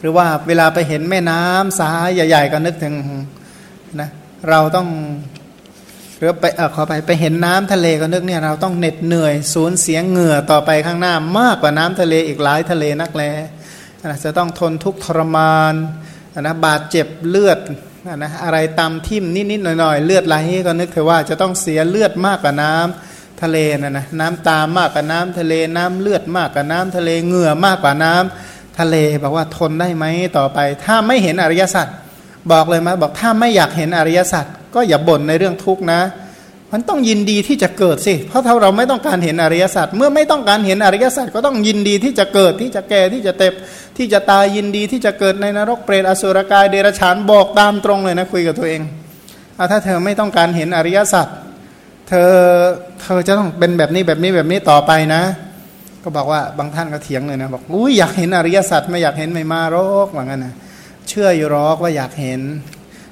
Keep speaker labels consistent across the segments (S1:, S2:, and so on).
S1: หรือว่าเวลาไปเห็นแม่น้ำสายใหญ่ ๆ ก็นึกถึงนะเราต้องหรือไปเออขอไปไปเห็นน้ำทะเลก็นึกเนี่ยเราต้องเหน็ดเหนื่อยสูญเสียเหงื่อต่อไปข้างหน้ามากกว่าน้ำทะเลอีกหลายทะเลนักแลนะจะต้องทนทุกข์ทรมานนะบาดเจ็บเลือดนะอะไรตามทิ่มนิดๆหน่อยๆ เลือดไหลก็นึกเถอะว่าจะต้องเสียเลือดมากกว่าน้ำทะเลนะนะน้ำตามากกว่าน้ำทะเลน้ำเลือดมากกว่าน้ำทะเลเหงื่อมากกว่าน้ำ ทะเลบอกว่าทนได้ไหมต่อไป ถ้าไม่เห็นอริยสัจบอกเลยมาบอกถ้าไม่อยากเห็นอริยสัจก็อย่าบ่นในเรื่องทุกข์นะ มันต้องยินดีที่จะเกิดสิ เพราะถ้าเราไม่ต้องการเห็นอริยสัจเมื่อไม่ต้องการเห็นอริยสัจก็ต้องยินดีที่จะเกิดที่จะแก่ที่จะเต็บที่จะตายยินดีที่จะเกิดในนรกเปรตอสุรกายเดรัจฉานบอกตามตรงเลยนะคุยกับตัวเองเอาถ้าเธอไม่ต้องการเห็นอริยสัจเธอเธอจะต้องเป็นแบบนี้แบบนี้แบบนี้ต่อไปนะ ก็บอกว่าบางท่านก็เถียงเลยนะบอกอุ้ยอยากเห็นอริยสัจไม่อยากเห็นไม่มาโรคว่างั้นนะเชื่ออยู่รอกว่าอยากเห็น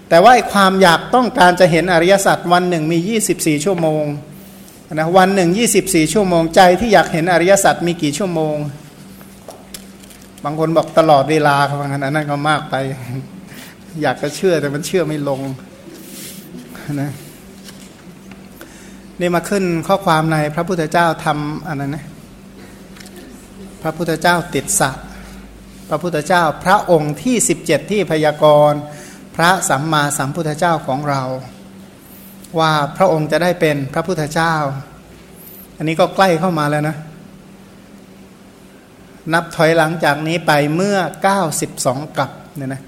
S1: แต่ว่าความอยากต้องการจะเห็นอริยสัจวันหนึ่งมี 24 ชั่วโมงนะวันหนึ่ง24 ชั่วโมงใจที่อยากเห็นอริยสัจมีกี่ชั่วโมง บางคนบอกตลอดเวลาเขาบงั้นนั่นก็มากไป อยากจะเชื่อแต่มันเชื่อไม่ลงนะนี่มาขึ้นข้อความในพระพุทธเจ้าทำอะไรนะ พระพุทธเจ้าติดสะพระพุทธเจ้าพระองค์ที่ 17 ที่พยากรณ์พระสัมมาสัมพุทธเจ้าของเรา ว่าพระองค์จะได้เป็นพระพุทธเจ้า อันนี้ก็ใกล้เข้ามาแล้วนะ นับถอยหลังจากนี้ไปเมื่อ 92 กับเนี่ยนะ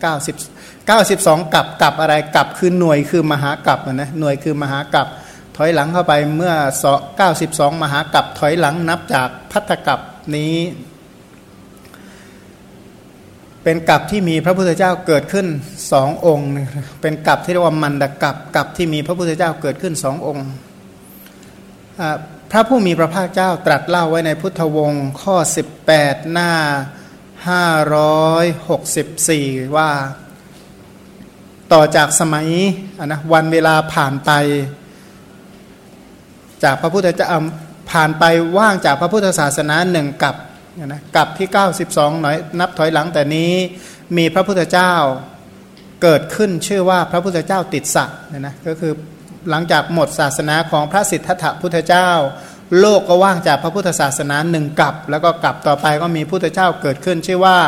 S1: 90 92 กับกับอะไรกับคือหน่วยคือมหากับนะหน่วยคือมหากับถอยหลังเข้าไปเมื่อ92 มหากับถอยหลังนับจากพัทธกับ นี้ เป็นกับที่มีพระพุทธเจ้าเกิดขึ้นสององค์ เป็นกับที่เรียกว่ามันดกับกับที่มีพระพุทธเจ้าเกิดขึ้นสององค์พระผู้มีพระภาคเจ้าตรัสเล่าไว้ในพุทธวงศ์ข้อ 18 หน้า 564 ว่า ต่อจากสมัยนะวันเวลาผ่านไป จากพระพุทธเจ้า ผ่านไปว่างจากพระพุทธศาสนาหนึ่งกับนะกับที่ 92หน่อยนับถอยหลังแต่นี้มีพระพุทธเจ้าเกิดขึ้นชื่อว่าพระพุทธเจ้าติดสะเนี่ยนะก็คือหลังจากหมดศาสนาของพระสิทธัตถพุทธเจ้า โลกก็ว่างจากพระพุทธศาสนาหนึ่งกับ แล้วก็กลับต่อไปก็มีพุทธเจ้าเกิดขึ้น ชื่อว่า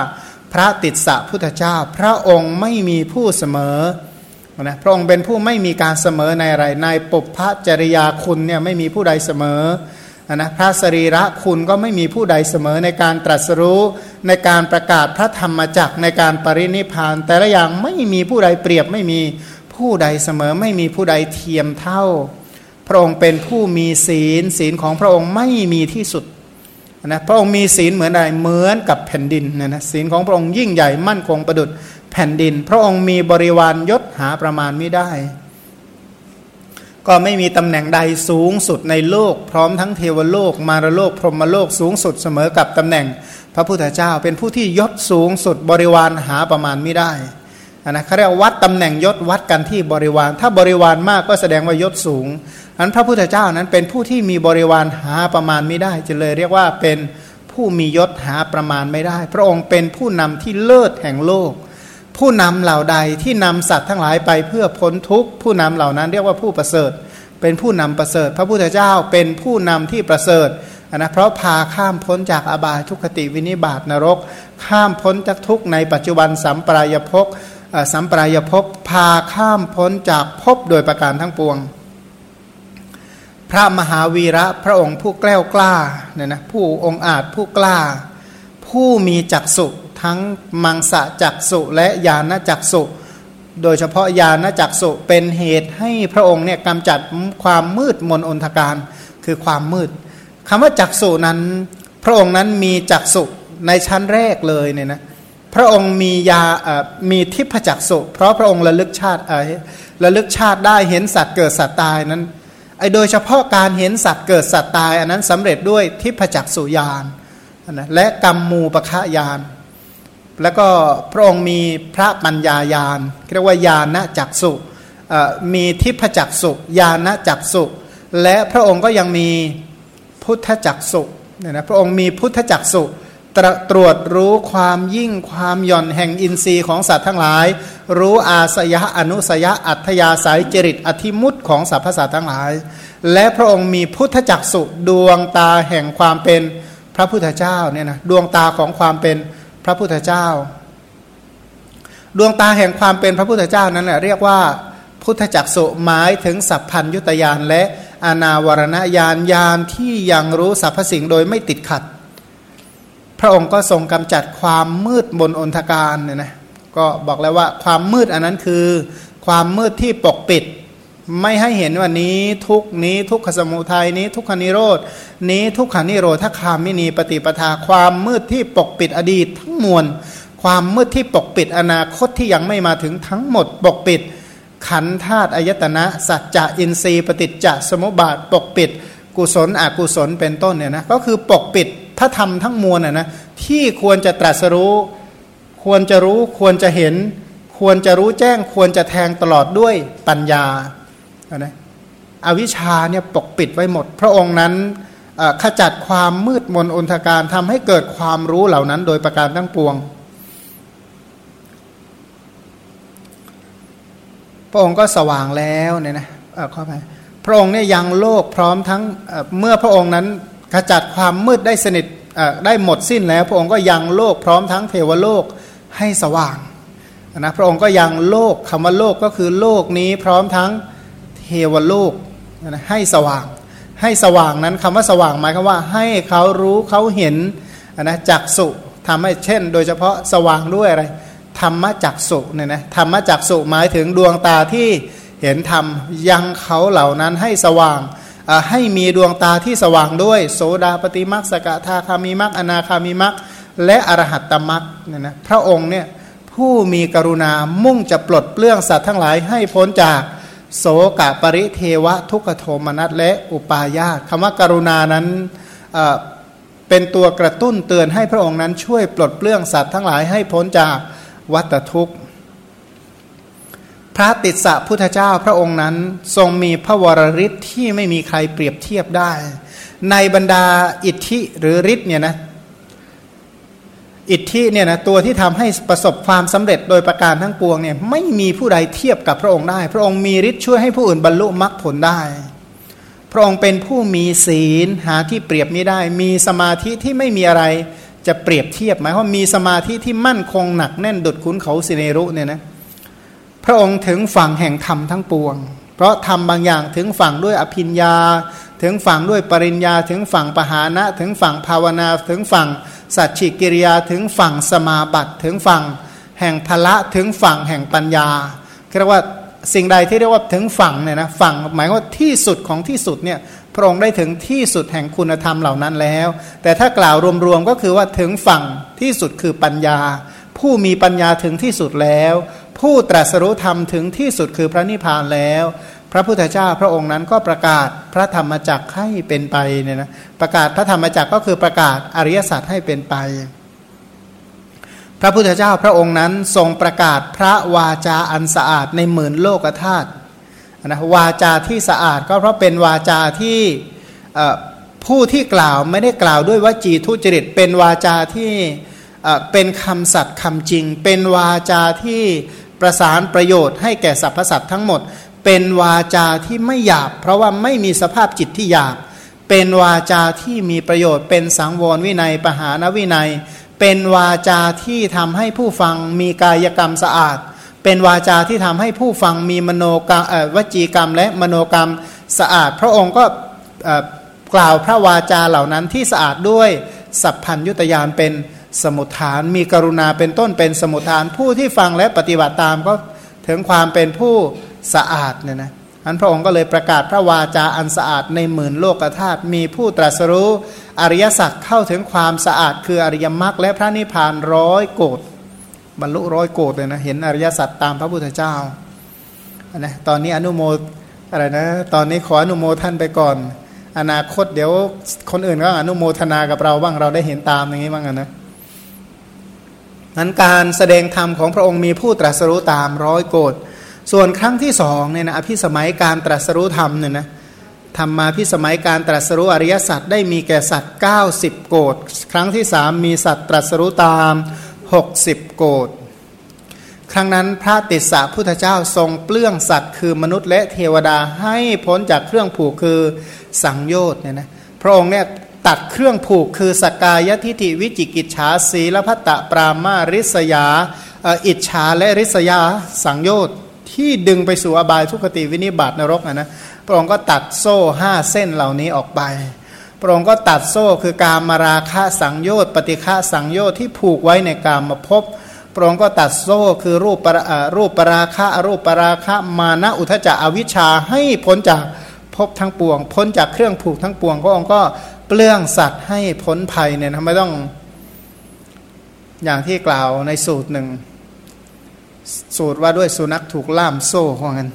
S1: พระติดสะพุทธเจ้า พระองค์ไม่มีผู้เสมอนะพระองค์เป็นผู้ไม่มีการเสมอในอะไรในปุพพจริยาคุณเนี่ยไม่มีผู้ใดเสมอ นะพระสรีระคุณก็ไม่มีผู้ใดเสมอในการตรัสรู้ในการประกาศพระธรรมจักในการปรินิพาน แต่ละอย่างไม่มีผู้ใดเปรียบไม่มีผู้ใดเสมอไม่มีผู้ใดเทียมเท่า พระองค์เป็นผู้มีศีลศีลของพระองค์ไม่มีที่สุดนะพระองค์มีศีลเหมือนอะไรเหมือนกับแผ่นดินนะนะศีลของพระองค์ยิ่งใหญ่มั่นคงประดุดแผ่นดิน พระองค์มีบริวารยศหาประมาณไม่ได้ ก็ไม่มีตำแหน่งใดสูงสุดในโลก พร้อมทั้งเทวโลก มารโลก พรหมโลกสูงสุดเสมอกับตำแหน่ง พระพุทธเจ้าเป็นผู้ที่ยศสูงสุดบริวารหาประมาณไม่ได้นะเขาเรียกวัดตำแหน่งยศวัดกันที่บริวาร ถ้าบริวารมากก็แสดงว่ายศสูงอันพระพุทธเจ้านั้นเป็นผู้ที่มีบริวารหาประมาณไม่ได้จะเลยเรียกว่าเป็นผู้มียศหาประมาณไม่ได้ พระองค์เป็นผู้นำที่เลิศแห่งโลก ผู้นำเหล่าใดที่นำสัตว์ทั้งหลายไปเพื่อพ้นทุกข์ผู้นำเหล่านั้นเรียกว่าผู้ประเสริฐ เป็นผู้นำประเสริฐ พระพุทธเจ้าเป็นผู้นำที่ประเสริฐนะเพราะพาข้ามพ้นจากอบายทุกขติวินิบาตนรก ข้ามพ้นจากทุกในปัจจุบันสัมปรายภพสัมปรายภพพาข้ามพ้นจากภพโดยประการทั้งปวง พระมหาวีระพระองค์ผู้แกล้วกล้าเนี่ยนะผู้องอาจผู้กล้า ผู้มีจักสุทั้งมังสะจักสุและญาณจักสุโดยเฉพาะญาณจักสุเป็นเหตุให้พระองค์เนี่ยกำจัดความมืดมนอนทการ คือความมืดคำว่าจักสุนั้น พระองค์นั้นมีจักสุในชั้นแรกเลยเนี่ยนะพระองค์มียามีทิพจักสุเพราะพระองค์ระลึกชาติเอระลึกชาติได้เห็นสัตว์เกิดสัตว์ตายนั้นไอโดยเฉพาะการเห็นสัตว์เกิดสัตว์ตาย อันนั้นสำเร็จด้วยทิพจักสุยาน นะและกรรมมูปะคะยาน แล้วก็พระองค์มีพระปัญญายานเรียกว่าญาณจักสุมีทิพจักสุญาณจักสุ และพระองค์ก็ยังมีพุทธจักสุเนี่ยนะพระองค์มีพุทธจักสุตรตรวจรู้ความยิ่งความหย่อนแห่งอินทรีย์ของสัตว์ทั้งหลาย รู้อาสยะอนุสยะอัธยาศัยจริตอธิมุตของสรรพสัตว์ทั้งหลาย และพระองค์มีพุทธจักสุดวงตาแห่งความเป็น พระพุทธเจ้าเนี่ยนะดวงตาของความเป็นพระพุทธเจ้า ดวงตาแห่งความเป็นพระพุทธเจ้านั้นแหละเรียกว่าพุทธจักสุหมายถึงสัพพัญยุตยานและอนาวรณญาณญาณที่ยังรู้สรรพสิ่งโดยไม่ติดขัด พระองค์ก็ทรงกำจัดความมืดบนอนทการเนี่ยนะก็บอกแล้วว่าความมืดอันนั้นคือ ความมืดที่ปกปิด ไม่ให้เห็นว่านี้ทุกนี้ทุกขสมุทัยนี้ทุกขานิโรดนี้ทุกขานิโรธคามินีปฏิปทาความมืดที่ปกปิดอดีตทั้งมวลความมืดที่ปกปิดอนาคตที่ยังไม่มาถึงทั้งหมดปกปิด ขันธาตุอายตนะ สัจจะอินทรีย์ปฏิจจสมุปบาทปกปิด กุศลอกุศลเป็นต้นเนี่ยนะก็คือปกปิดพระธรรมทั้งมวลน่ะนะที่ควรจะตรัสรู้ ควรจะรู้ควรจะเห็น ควรจะรู้แจ้งควรจะแทงตลอดด้วยปัญญา นะอวิชชาเนี่ยปกปิดไว้หมด พระองค์นั้นขจัดความมืดมนอนทการทำให้เกิดความรู้เหล่านั้น โดยประการทั้งปวง พระองค์ก็สว่างแล้วเนี่ยนะเข้าไปพระองค์เนี่ยยังโลกพร้อมทั้งเมื่อพระองค์นั้นขจัดความมืดได้สนิทได้หมดสิ้นแล้ว พระองค์ก็ยังโลกพร้อมทั้งเทวโลกให้สว่างนะพระองค์ก็ยังโลกคำว่าโลกก็คือโลกนี้พร้อมทั้งเเทวโลกให้สว่าง ให้สว่างนั้นคำว่าสว่างหมายความว่าให้เขารู้เขาเห็นนะจักสุทำให้เช่น โดยเฉพาะสว่างด้วยอะไรธรรมจักสุเนี่ยนะธรรมจักสุหมายถึงดวงตาที่เห็นธรรมยังเขาเหล่านั้นให้สว่างให้มีดวงตาที่สว่างด้วย โสดาปฏิมักสกทาคามิมักอนาคามิมักและอรหัตตมักเนี่ยนะพระองค์เนี่ยผู้มีกรุณามุ่งจะปลดเปลื้องสัตว์ทั้งหลายให้พ้นจาก โสกะปริเทวะทุกโทมนัสและอุปาญาตคำว่ากรุณานั้นเป็นตัวกระตุ้นเตือนให้พระองค์นั้นช่วยปลดเปลื้องสัตว์ทั้งหลายให้พ้นจากวัตทุกข์ พระติสสะพุทธเจ้าพระองค์นั้นทรงมีพระวรฤทธิ์ที่ไม่มีใครเปรียบเทียบได้ ในบรรดาอิทธิหรือฤทธิ์เนี่ยนะ อิทธิเนี่ยนะตัวที่ทำให้ประสบความสำเร็จโดยประการทั้งปวงเนี่ยไม่มีผู้ใดเทียบกับพระองค์ได้ พระองค์มีฤทธิ์ช่วยให้ผู้อื่นบรรลุมรรคผลได้ พระองค์เป็นผู้มีศีลหาที่เปรียบไม่ได้ มีสมาธิที่ไม่มีอะไรจะเปรียบเทียบหมายว่ามีสมาธิที่มั่นคงหนักแน่นดุดขุนเขาสิเนรุเนี่ยนะพระองค์ถึงฝั่งแห่งธรรมทั้งปวง เพราะทำบางอย่างถึงฝั่งด้วยอภิญญา ถึงฝั่งด้วยปริญญา ถึงฝั่งปหานะ ถึงฝั่งภาวนา ถึงฝั่ง สัจฉิกิริยาถึงฝั่งสมาบัติถึงฝั่งแห่งพละถึงฝั่งแห่งปัญญาเรียกว่าสิ่งใดที่เรียกว่าถึงฝั่งเนี่ยนะฝั่งหมายว่าที่สุดของที่สุดเนี่ยพระองค์ได้ถึงที่สุดแห่งคุณธรรมเหล่านั้นแล้ว แต่ถ้ากล่าวรวมๆก็คือว่าถึงฝั่งที่สุดคือปัญญา ผู้มีปัญญาถึงที่สุดแล้ว ผู้ตรัสรู้ธรรมถึงที่สุดคือพระนิพพานแล้ว ระพุทธเจ้าพระองค์นั้นก็ประกาศพระธรรมจักรให้เป็นไปเนี่ยนะประกาศพระธรรมจักรก็คือประกาศอริยสัจให้เป็นไป พระพุทธเจ้าพระองค์นั้นทรงประกาศพระวาจาอันสะอาดในหมื่นโลกธาตุนะวาจาที่สะอาดก็เพราะเป็นวาจาที่ผู้ที่กล่าวไม่ได้กล่าวด้วยวจีทุจริต เป็นวาจาที่เป็นคำสัตย์คำจริง เป็นวาจาที่ประสานประโยชน์ให้แก่สรรพสัตว์ทั้งหมด เป็นวาจาที่ไม่หยาบ เพราะว่าไม่มีสภาพจิตที่หยาบ เป็นวาจาที่มีประโยชน์ เป็นสังวรวินัยปหานวินัย เป็นวาจาที่ทำให้ผู้ฟังมีกายกรรมสะอาด เป็นวาจาที่ทำให้ผู้ฟังมีมโนกรรมวจีกรรมและมโนกรรมสะอาด พระองค์ก็กล่าวพระวาจาเหล่านั้นที่สะอาดด้วยสัพพัญยุตยานเป็นสมุทฐาน มีกรุณาเป็นต้นเป็นสมุทฐานผู้ที่ฟังและปฏิบัติตามก็ถึงความเป็นผู้ สะอาดเนี่ยนะอันพระองค์ก็เลยประกาศพระวาจาอันสะอาดในหมื่นโลกธาตุมีผู้ตรัสรู้อริยสัจเข้าถึงความสะอาด คืออริยมรรคและพระนิพพานร้อยโกดบรรลุร้อยโกดเลยนะเห็นอริยสัจตามพระพุทธเจ้านะตอนนี้อนุโมอะไรนะตอนนี้ขออนุโมท่านไปก่อน อนาคตเดี๋ยวคนอื่นก็อนุโมทนากับเราบ้างเราได้เห็นตามอย่างนี้บ้างนะนั้นการแสดงธรรมของพระองค์มีผู้ตรัสรู้ตามร้อยโกด ส่วนครั้งที่สองเนี่ยนะอภิสมัยการตรัสรู้ธรรมเนี่ยนะธรรมาพิสมัยการตรัสรู้อริยสัจได้มีแก่สัตว์ 90 โกดครั้งที่สามมีสัตว์ตรัสรู้ตาม 60 โกดครั้งนั้นพระติสสะพุทธเจ้าทรงเปลื้องสัตว์ คือมนุษย์และเทวดาให้พ้นจากเครื่องผูกคือสังโยชน์เนี่ยนะพระองค์เนี่ยตัดเครื่องผูกคือสกายทิฐิวิจิกิจฉาสีลพัตตปรามาริษยาอิจฉาและริษยาสังโยชน์ ที่ดึงไปสู่อบายทุกขติวินิบาตนรกนะนะพระองค์ก็ตัดโซ่ห้าเส้นเหล่านี้ออกไป พระองค์ก็ตัดโซ่คือการมาราคะสังโยชน์ปฏิฆะสังโยชน์ที่ผูกไว้ในการมาพบพระองค์ก็ตัดโซ่คือรูปปรารูปปราคะรูปปราคะมานะอุทจจะอวิชชาให้พ้นจากพบทั้งปวง พ้นจากเครื่องผูกทั้งปวงพระองค์ก็เปลื้องสัตว์ให้พ้นภัยเนี่ยทำไม่ต้องอย่างที่กล่าวในสูตรหนึ่ง สูตรว่าด้วยสุนัขถูกล่ามโซ่ของกัน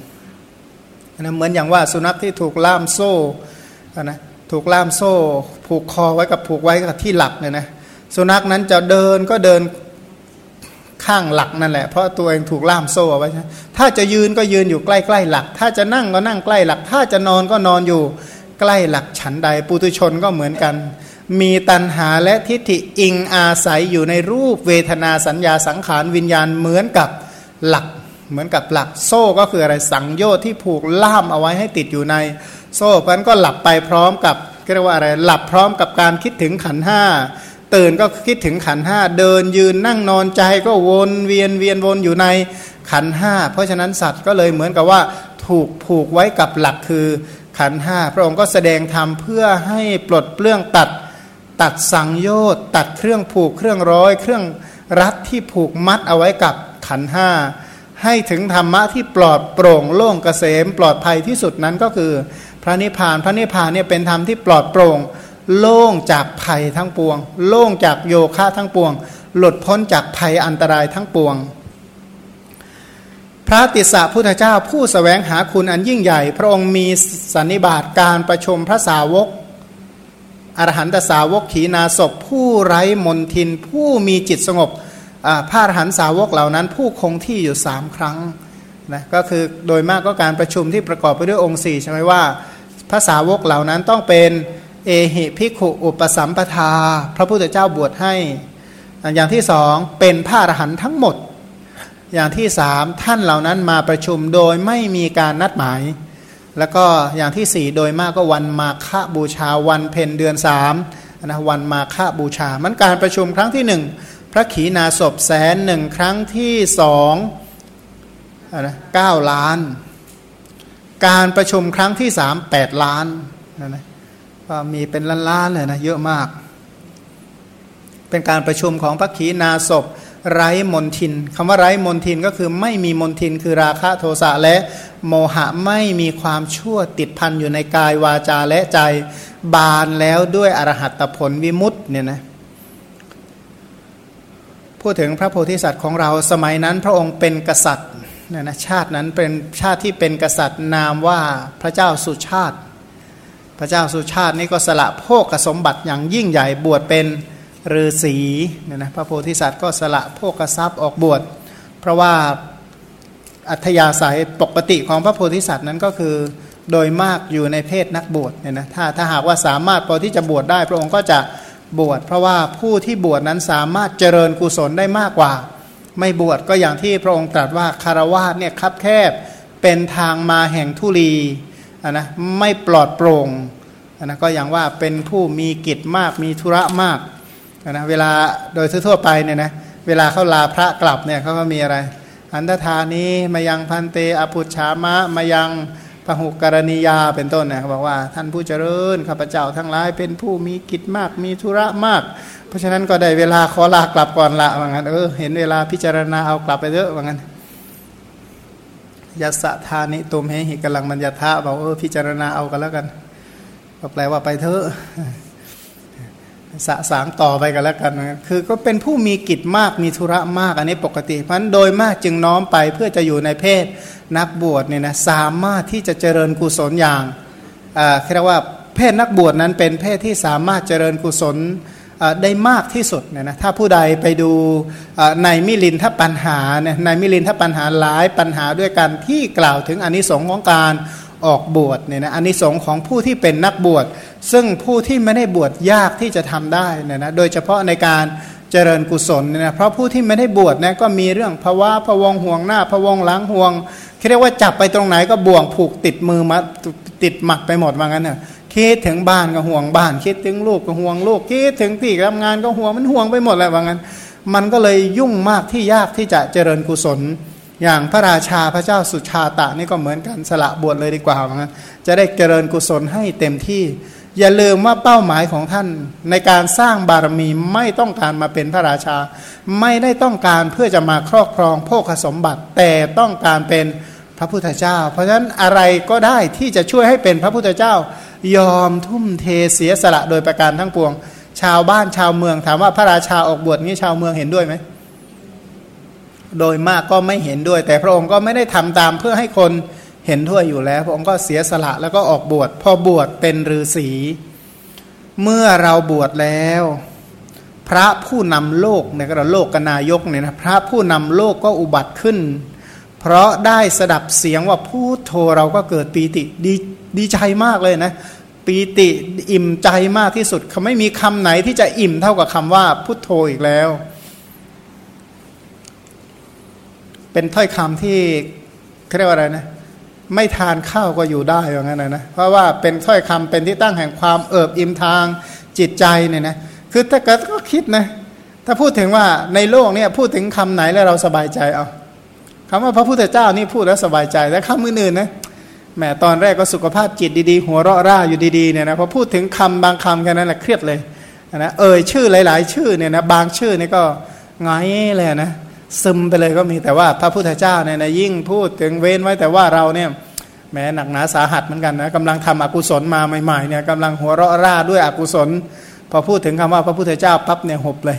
S1: นะเหมือนอย่างว่าสุนัขที่ถูกล่ามโซ่นะถูกล่ามโซ่ ผูกคอไว้กับผูกไว้กับที่หลักเนี่ยนะสุนัขนั้นจะเดินก็เดินข้างหลักนั่นแหละเพราะตัวเองถูกล่ามโซ่ไว้ถ้าจะยืนก็ยืนอยู่ใกล้ๆหลัก ถ้าจะนั่งก็นั่งใกล้หลัก ถ้าจะนอนก็นอนอยู่ใกล้หลักฉันใด ปุตุชนก็เหมือนกัน มีตัณหาและทิฏฐิอิงอาศัยอยู่ในรูปเวทนาสัญญาสังขารวิญญาณเหมือนกับ หลักเหมือนกับหลักโซ่ก็คืออะไรสังโยชน์ที่ผูกล่ามเอาไว้ให้ติดอยู่ใน โซ่เพราะนั้นก็หลับไปพร้อมกับเรียกว่าอะไรหลับพร้อมกับการคิดถึงขันห้าตื่นก็คิดถึงขันห้าเดินยืนนั่งนอนใจก็วนเวียนเวียนวนอยู่ในขันห้าเพราะฉะนั้นสัตว์ก็เลยเหมือนกับว่าถูกผูกไว้กับหลักคือขันห้าพระองค์ก็แสดงธรรมเพื่อให้ปลดเปลื้องตัด ตัดสังโยชน์ตัดเครื่องผูกเครื่องร้อย เครื่องรัดที่ผูกมัดเอาไว้กับ ขันห้าให้ถึงธรรมะที่ปลอดโปร่งโล่งเกษม ปลอดภัยที่สุดนั้นก็คือ พระนิพพานพระนิพพานเนี่ยเป็นธรรมที่ปลอดโปร่ง โล่งจากภัยทั้งปวง โล่งจากโยคะทั้งปวง หลุดพ้นจากภัยอันตรายทั้งปวง พระติสสะพุทธเจ้าผู้สแสวงหาคุณอันยิ่งใหญ่ พระองค์มีสันนิบาตการประชมพระสาวกอรหันตสาวกขีนาศพผู้ไร้มนทินผู้มีจิตสงบ พระอรหันตสาวกเหล่านั้น ผู้คงที่อยู่สามครั้งนะก็คือโดยมากก็การประชุมที่ประกอบไปด้วยองค์สี่ใช่ไหมว่าพระสาวกเหล่านั้นต้องเป็นเอหิพิขุอุปสัมปทา พระพุทธเจ้าบวชให้ อย่างที่สองเป็นพระอรหันต์ทั้งหมด อย่างที่สามท่านเหล่านั้นมาประชุมโดยไม่มีการนัดหมาย แล้วก็อย่างที่สี่โดยมากก็วันมาฆบูชาวันเพ็ญเดือนสามนะวันมาฆบูชา มันการประชุมครั้งที่หนึ่ง พระขีณาสพแสนหนึ่งครั้งที่สองนะเก้าล้าน การประชุมครั้งที่สามแปดล้านนะนะก็มีเป็นล้านๆเลยนะเยอะมาก เป็นการประชุมของพระขีณาศพไร้มนทินคำว่าไร้มนทินก็คือไม่มีมนทินคือราคะโทสะและโมหะไม่มีความชั่วติดพันอยู่ในกายวาจาและใจบานแล้วด้วยอรหัตผลวิมุตต์เนี่ยนะ พูดถึงพระโพธิสัตว์ของเราสมัยนั้นพระองค์เป็นกษัตริย์นนะชาตินั้นเป็นชาติที่เป็นกษัตริย์นามว่าพระเจ้าสุชาติ พระเจ้าสุชาตินี่ก็สละโภคสมบัติอย่างยิ่งใหญ่บวชเป็นฤาษีเนี่ยนะพระโพธิสัตว์ก็สละโภคทรัพย์ออกบวช เพราะว่าอัธยาศัยปกติของพระโพธิสัตว์นั้นก็คือโดยมากอยู่ในเพศนักบวชเนี่ยนะถ้าถ้าหากว่าสามารถพอที่จะบวชได้ พระองค์ก็จะ บวชเพราะว่าผู้ที่บวชนั้นสามารถเจริญกุศลได้มากกว่า ไม่บวชก็อย่างที่พระองค์ตรัสว่าคารวาสเนี่ยคับแคบเป็นทางมาแห่งทุลีนะไม่ปลอดโปร่งนะก็อย่างว่าเป็นผู้มีกิจมากมีธุระมากนะเวลาโดยทั่วไปเนี่ยนะเวลาเขาลาพระกลับเนี่ยเขาก็มีอะไร อันตธานี้มายังพันเตอภุชามะมายัง พหุกรณียาเป็นต้นนะบอกว่าท่านผู้เจริญข้าพเจ้าทั้งหลายเป็นผู้มีกิจมากมีธุระมาก เพราะฉะนั้นก็ได้เวลาขอลากลับก่อนละว่างั้นเออเห็นเวลาพิจารณาเอากลับไปเยอะว่างั้นยัสธานิตุมเหหิกำลังมัญญาทะบอกเออพิจารณาเอากันแล้วกันก็แปลว่าไปเถอะ สะสางต่อไปกันแล้วกันคือก็เป็นผู้มีกิจมากมีธุระมากอันนี้ปกติเพราะโดยมากจึงน้อมไปเพื่อจะอยู่ในเพศนักบวชเนี่ยนะสามารถที่จะเจริญกุศลอย่างเรียกว่าเพศนักบวชนั้นเป็นเพศที่สามารถเจริญกุศลได้มากที่สุดเนี่ยนะถ้าผู้ใดไปดูในมิลินทปัญหาเนี่ยในมิลินทปัญหาหลายปัญหาด้วยกันที่กล่าวถึงอนนิสงส์ของการ ออกบวชเนี่ยนะอันนี้สงของผู้ที่เป็นนักบวช ซึ่งผู้ที่ไม่ได้บวชยากที่จะทำได้เนี่ยนะโดยเฉพาะในการเจริญกุศลเนี่ยนะเพราะผู้ที่ไม่ได้บวชนะก็มีเรื่องภาวะพวงห่วงหน้าพวงหลังห่วงเรียกว่าจับไปตรงไหนก็บ่วงผูกติดมือมาติดหมัดไปหมดว่างั้นเนี่ยคิดถึงบ้านก็ห่วงบ้าน คิดถึงลูกก็ห่วงลูกคิดถึงที่ทำงานก็ห่วงมันห่วงไปหมดแหละว่างั้น มันก็เลยยุ่งมากที่ยากที่จะเจริญกุศล อย่างพระราชาพระเจ้าสุชาตะนี่ก็เหมือนกันสละบวชเลยดีกว่าว่างั้นจะได้เจริญกุศลให้เต็มที่ อย่าลืมว่าเป้าหมายของท่านในการสร้างบารมีไม่ต้องการมาเป็นพระราชา ไม่ได้ต้องการเพื่อจะมาครอบครองโภคสมบัติ แต่ต้องการเป็นพระพุทธเจ้า เพราะฉะนั้นอะไรก็ได้ที่จะช่วยให้เป็นพระพุทธเจ้ายอมทุ่มเทเสียสละโดยประการทั้งปวง ชาวบ้านชาวเมืองถามว่าพระราชาออกบวชนี้ชาวเมืองเห็นด้วยไหม โดยมากก็ไม่เห็นด้วย แต่พระองค์ก็ไม่ได้ทำตามเพื่อให้คนเห็นด้วยอยู่แล้ว พระองค์ก็เสียสละแล้วก็ออกบวชพอบวชเป็นฤาษีเมื่อเราบวชแล้ว พระผู้นำโลกเนี่ยก็โลกกนายกเนี่ยนะพระผู้นำโลกก็อุบัติขึ้น เพราะได้สดับเสียงว่าพูดโทเราก็เกิดปีติดีดีใจมากเลยนะปีติอิ่มใจมากที่สุดเขาไม่มีคำไหนที่จะอิ่มเท่ากับคำว่าพุทโธอีกแล้ว เป็นถ้อยคำที่เรียกว่าอะไรนะไม่ทานข้าวก็อยู่ได้อย่างนั้นนะเพราะว่าเป็นถ้อยคำเป็นที่ตั้งแห่งความเอิบอิ่มทางจิตใจเนี่ยนะคือถ้าเกิดก็คิดนะถ้าพูดถึงว่าในโลกเนี่ยพูดถึงคำไหนแล้วเราสบายใจเอาคำว่าพระพุทธเจ้านี่พูดแล้วสบายใจแต่คำอื่นๆนะแหมตอนแรกก็สุขภาพจิตดีๆ หัวเราะร่าอยู่ดีๆเนี่ยนะพอพูดถึงคำบางคำแค่นั้นแหละเครียดเลยนะเอ่ยชื่อหลาย ๆ ชื่อเนี่ยนะบางชื่อนี่ก็ไงเลยนะ ซึมไปเลยก็มีแต่ว่าพระพุทธเจ้าเนี่ยนะยิ่งพูดถึงเว้นไว้แต่ว่าเราเนี่ยแม้หนักหนาสาหัสเหมือนกันนะกำลังทำอกุศลมาใหม่ๆเนี่ยกำลังหัวเราะร่าด้วยอกุศล พอพูดถึงคำว่าพระพุทธเจ้าปั๊บเนี่ยหบเลย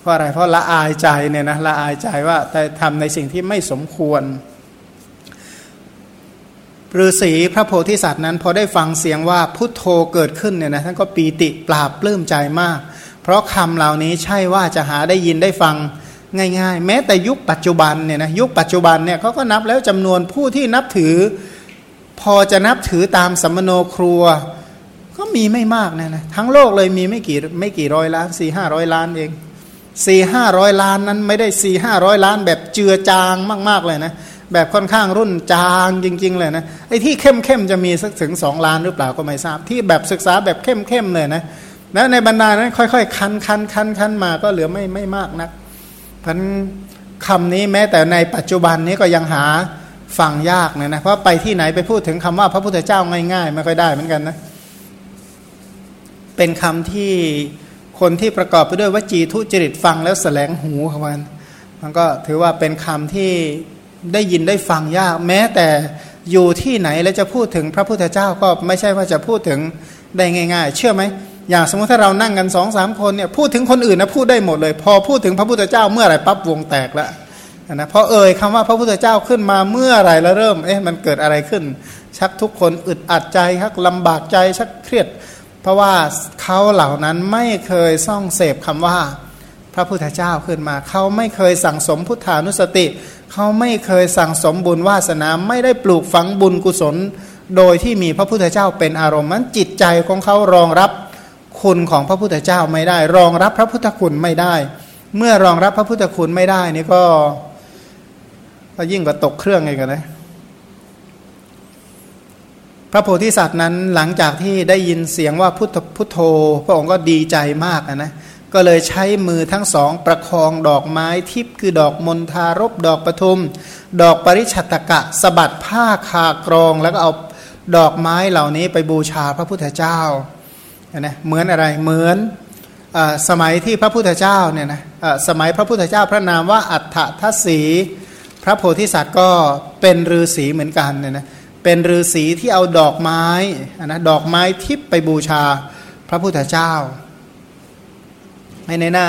S1: เพราะอะไรเพราะละอายใจเนี่ยนะละอายใจว่าแต่ทำในสิ่งที่ไม่สมควรฤาษีพระโพธิสัตว์นั้น พอได้ฟังเสียงว่าพุทโธเกิดขึ้นเนี่ยนะท่านก็ปีติปราบปลื้มใจมาก เพราะคำเหล่านี้ใช่ว่าจะหาได้ยินได้ฟัง ง่ายๆ แม้แต่ยุคปัจจุบันเนี่ยนะยุคปัจจุบันเนี่ยเขาก็นับแล้วจำนวนผู้ที่นับถือ พอจะนับถือตามสัมมโนครัว ก็มีไม่มากนะนะทั้งโลกเลยมีไม่กี่ไม่กี่ร้อยล้านสี่ห้าร้อยล้านเองสี่ห้าร้อยล้านนั้นไม่ได้สี่ห้าร้อยล้านแบบเจือจางมากๆเลยนะแบบค่อนข้างรุ่นจางจริง ๆ เลยนะไอ้ที่เข้มเข้มจะมีสักถึงสองล้านหรือเปล่าก็ไม่ทราบ ที่แบบศึกษาแบบเข้มเข้มเลยนะแล้วในบรรดานั้นค่อยๆ คันคันคันคันมาก็เหลือไม่ไม่มากนัก พันคำนี้แม้แต่ในปัจจุบันนี้ก็ยังหาฟังยากเนี่ยนะเพราะไปที่ไหนไปพูดถึงคำว่าพระพุทธเจ้าง่ายๆไม่ค่อยได้เหมือนกันนะเป็นคำที่คนที่ประกอบไปด้วยวจีทุจริตฟังแล้วแสลงหูของมันมันก็ถือว่าเป็นคำที่ได้ยินได้ฟังยาก แม้แต่อยู่ที่ไหนแล้วจะพูดถึงพระพุทธเจ้าก็ไม่ใช่ว่าจะพูดถึงได้ง่าย ๆ เชื่อไหม อย่างสมมติถ้าเรานั่งกันสองสามคนเนี่ยพูดถึงคนอื่นนะพูดได้หมดเลย พอพูดถึงพระพุทธเจ้าเมื่อไหร่ปั๊บวงแตกแล้วนะพอเอ่ยคำว่าพระพุทธเจ้าขึ้นมาเมื่อไหร่แล้วเริ่มเอ๊ะมันเกิดอะไรขึ้น ชักทุกคนอึดอัดใจชักลำบากใจชักเครียด เพราะว่าเขาเหล่านั้นไม่เคยซ่องเสพคำว่า พระพุทธเจ้าขึ้นมา เขาไม่เคยสั่งสมพุทธานุสติ เขาไม่เคยสั่งสมบุญวาสนาไม่ได้ปลูกฝังบุญกุศล โดยที่มีพระพุทธเจ้าเป็นอารมณ์นั้นจิตใจของเขารองรับ คุณของพระพุทธเจ้าไม่ได้ รองรับพระพุทธคุณไม่ได้ เมื่อรองรับพระพุทธคุณไม่ได้นี่ก็ก็ยิ่งกว่าตกเครื่องไงกันนะพระโพธิสัตว์นั้นหลังจากที่ได้ยินเสียงว่าพุทธพุทโธ พระองค์ก็ดีใจมากนะก็เลยใช้มือทั้งสองประคองดอกไม้ทิพย์คือดอกมณฑารบดอกปทุม ดอกปริชัตกะสะบัดผ้าคากรองแล้วก็เอาดอกไม้เหล่านี้ไปบูชาพระพุทธเจ้า นะเหมือนอะไรเหมือนอสมัยที่พระพุทธเจ้าเนี่ยนะสมัยพระพุทธเจ้าพระนามว่าอัฏฐทัศสีพระโพธิสัตว์ก็เป็นฤาษีเหมือนกันเนี่ยนะเป็นฤาษีที่เอาดอกไม้นะดอกไม้ทิพย์ไปบูชาพระพุทธเจ้าในหน้า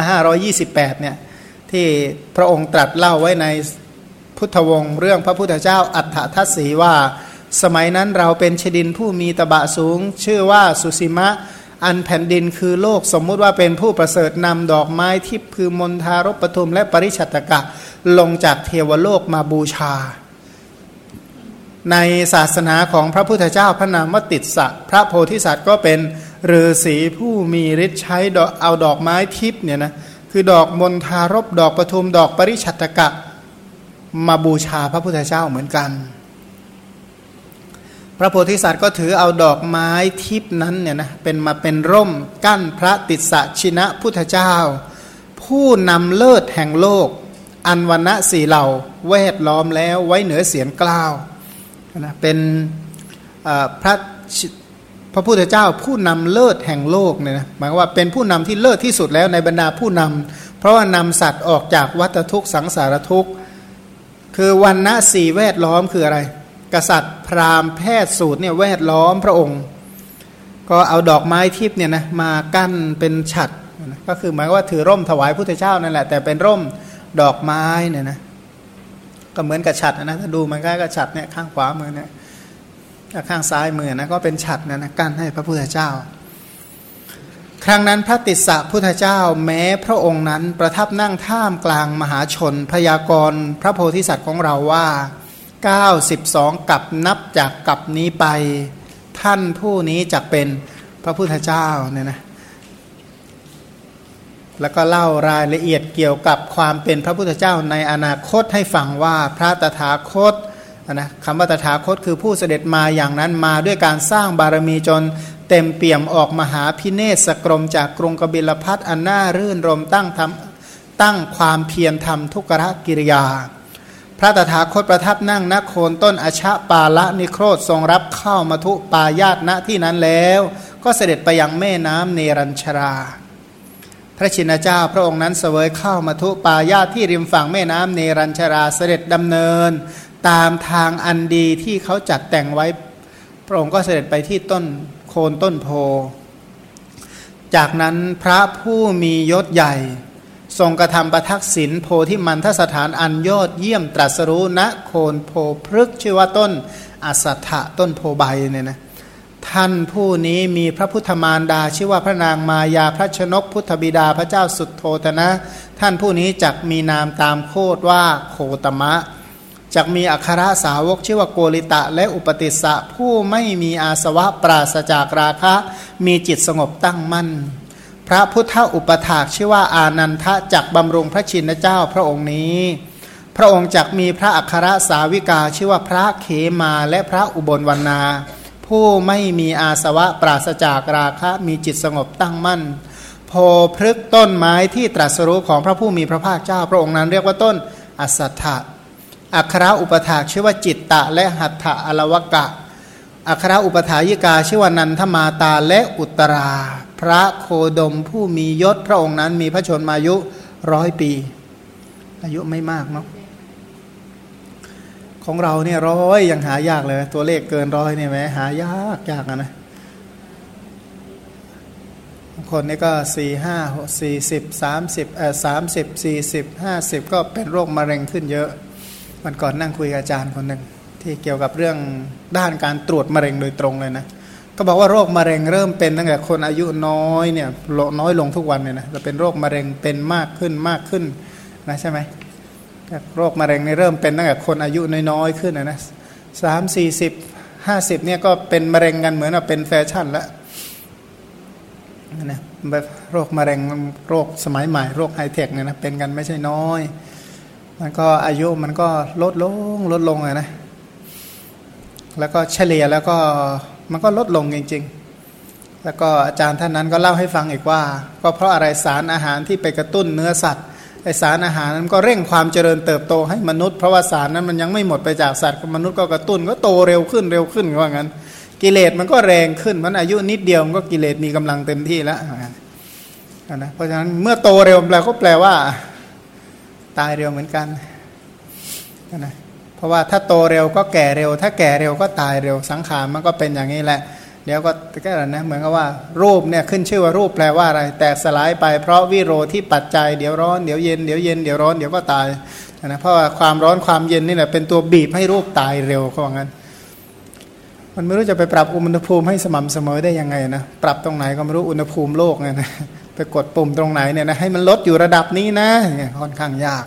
S1: 528เนี่ยที่พระองค์ตรัสเล่าไว้ในพุทธวงศ์เรื่องพระพุทธเจ้าอัฏฐทัศสีว่า สมัยนั้นเราเป็นชดินผู้มีตบะสูง ชื่อว่าสุสิมะ อันแผ่นดินคือโลกสมมุติว่าเป็นผู้ประเสริฐนำดอกไม้ทิพย์คือมณฑารปทุมและปริชัตกะลงจากเทวโลกมาบูชา ในศาสนาของพระพุทธเจ้าพระนามวติดสะพระโพธิสัตว์ก็เป็นฤาษีผู้มีฤทธิ์ใช้ดอกเอาดอกไม้ทิพย์เนี่ยนะคือดอกมณฑารบดอกปทุมดอกปริชัตกะ มาบูชาพระพุทธเจ้าเหมือนกัน พระโพธิสัตว์ก็ถือเอาดอกไม้ทิพนั้นเนี่ยนะเป็นมาเป็นร่มกั้นพระติสชินะพุทธเจ้า ผู้นำเลิศแห่งโลก อันวันณะสี่เหล่าแวดล้อมแล้วไว้เหนือเสียงกล้าวนะเป็นพระพระพุทธเจ้าผู้นำเลิศแห่งโลกเนี่ยนะหมายว่าเป็นผู้นำที่เลิศที่สุดแล้วในบรรดาผู้นำเพราะว่านำสัตว์ออกจากวัฏทุกข์สังสารทุกข์คือวันณะสี่แวดล้อมคืออะไร กษัตริย์พราหมณ์แพทย์สูตรเนี่ยแวดล้อมพระองค์ ก็เอาดอกไม้ทิพย์เนี่ยนะมากั้นเป็นฉัดก็คือหมายว่าถือร่มถวายพุทธเจ้านั่นแหละแต่เป็นร่มดอกไม้เนี่ยนะก็เหมือนกับฉัดนะถ้าดูมันก็กระฉัดเนี่ยข้างขวามือเนี่ยข้างซ้ายมือนะก็เป็นฉัดนะนะกั้นให้พระพุทธเจ้า ครั้งนั้นพระติสสะพุทธเจ้าแม้พระองค์นั้นประทับนั่งท่ามกลางมหาชนพยากรณ์พระโพธิสัตว์ของเราว่า 92 กับนับจากกับนี้ไป ท่านผู้นี้จะเป็นพระพุทธเจ้าเนี่ยนะแล้วก็เล่ารายละเอียดเกี่ยวกับความเป็นพระพุทธเจ้าในอนาคตให้ฟังว่าพระตถาคตนะคำว่าตถาคตคือผู้เสด็จมาอย่างนั้นมาด้วยการสร้างบารมีจนเต็มเปี่ยมออกมหาพิเนศกรมจากกรุงกบิลพัทอันน่ารื่นรมตั้งทำตั้งความเพียรทำทุกรกิริยา พระตถาคตประทับนั่งนโคนต้นอชะปาละนิโครธทรงรับเข้ามาทุปายาตณที่นั้นแล้ว ก็เสด็จไปยังแม่น้ำเนรัญชรา พระชินเจ้าพระองค์นั้นเสวยเข้ามาทุปายาตที่ริมฝั่งแม่น้ำเนรัญชราเสด็จดำเนิน ตามทางอันดีที่เขาจัดแต่งไว้ พระองค์ก็เสด็จไปที่ต้นโคนต้นโพ จากนั้นพระผู้มียศใหญ่ ทรงกระทำประทักษิณโพที่มันทสถานอันยอดเยี่ยมตรัสรู้ณโคนโพพฤกชื่อว่าต้นอสัตถะต้นโพใบเนี่ยนะท่านผู้นี้มีพระพุทธมารดา ชื่อว่าพระนางมายาพระชนกพุทธบิดาพระเจ้าสุดโทตนะ ท่านผู้นี้จักมีนามตามโคดว่าโคตมะจากมีอัครสาวกชื่อว่าโกริตะและอุปติสะผู้ไม่มีอาสวะปราศจากราคะ มีจิตสงบตั้งมั่น พระพุทธอุปถากชื่อว่าอานันทะจักบำรุงพระชินเจ้าพระองค์นี้ พระองค์จักมีพระอัครสาวิกาชื่อว่าพระเขมาและพระอุบลวรรณา ผู้ไม่มีอาสวะปราศจากราคะมีจิตสงบตั้งมั่น โพพฤกต้นไม้ที่ตรัสรู้ของพระผู้มีพระภาคเจ้า พระองค์นั้นเรียกว่าต้นอสัตถะอัคราอุปถาชื่อว่าจิตตะและหัตถะอลวกะ อัคราอุปถายิกาชื่อว่านันทมาตาและอุตรา พระโคดมผู้มียศพระองค์นั้นมีพระชนมายุร้อยปี อายุไม่มากเนาะของเราเนี่ยร้อยยังหายากเลย ตัวเลขเกินร้อยเนี่ยไหมหายากยากนะคนนี้ก็สี่ห้าสี่สิบสามสิบเออสามสิบสี่สิบห้าสิบก็เป็นโรคมะเร็งขึ้นเยอะวันก่อนนั่งคุยกับอาจารย์คนหนึ่งที่เกี่ยวกับเรื่องด้านการตรวจมะเร็งโดยตรงเลยนะ ก็บอกว่าโรคมะเร็งเริ่มเป็นตั้งแต่คนอายุน้อยเนี่ยน้อยลงทุกวันเนี่ยนะจะเป็นโรคมะเร็งเป็นมากขึ้นมากขึ้นนะใช่ไหมโรคมะเร็งในเริ่มเป็นตั้งแต่คนอายุน้อยๆขึ้นนะนะสามสี่สิบห้าสิบเนี่ยก็เป็นมะเร็งกันเหมือนว่าเป็นแฟชั่นแล้วนะแบบโรคมะเร็งโรคสมัยใหม่โรคไฮเทคเนี่ยนะเป็นกันไม่ใช่น้อย มันก็อายุมันก็ลดลงลดลงเลยนะแล้วก็เฉลี่ยแล้วก็ มันก็ลดลงจริงๆ แล้วก็อาจารย์ท่านนั้นก็เล่าให้ฟังอีกว่า ก็เพราะอะไรสารอาหารที่ไปกระตุ้นเนื้อสัตว์ไอสารอาหารนั้นก็เร่งความเจริญเติบโตให้มนุษย์เพราะว่าสารนั้นมันยังไม่หมดไปจากสัตว์มนุษย์ก็กระตุ้นก็โตเร็วขึ้นเร็วขึ้นว่างั้น กิเลสมันก็แรงขึ้นมันอายุนิดเดียวมันก็กิเลสมีกำลังเต็มที่แล้วนะเพราะฉะนั้นเมื่อโตเร็วแปลก็แปลว่า ตายเร็วเหมือนกันนะ เพราะว่าถ้าโตเร็วก็แก่เร็ว ถ้าแก่เร็วก็ตายเร็วสังขารมันก็เป็นอย่างนี้แหละ เดี๋ยวก็ก็นะเหมือนกับว่ารูปเนี่ยขึ้นชื่อว่ารูปแปลว่าอะไร แตกสลายไปเพราะวิโรที่ปัจจัยเดี๋ยวร้อนเดี๋ยวเย็นเดี๋ยวเย็นเดี๋ยวร้อนเดี๋ยวก็ตายนะเพราะว่าความร้อนความเย็นนี่แหละเป็นตัวบีบให้รูปตายเร็วเขาบอกงั้น มันไม่รู้จะไปปรับอุณหภูมิให้สม่ำเสมอได้ยังไงนะปรับตรงไหนก็ไม่รู้อุณหภูมิโลกไงนะไปกดปุ่มตรงไหนเนี่ยนะให้มันลดอยู่ระดับนี้นะค่อนข้างยาก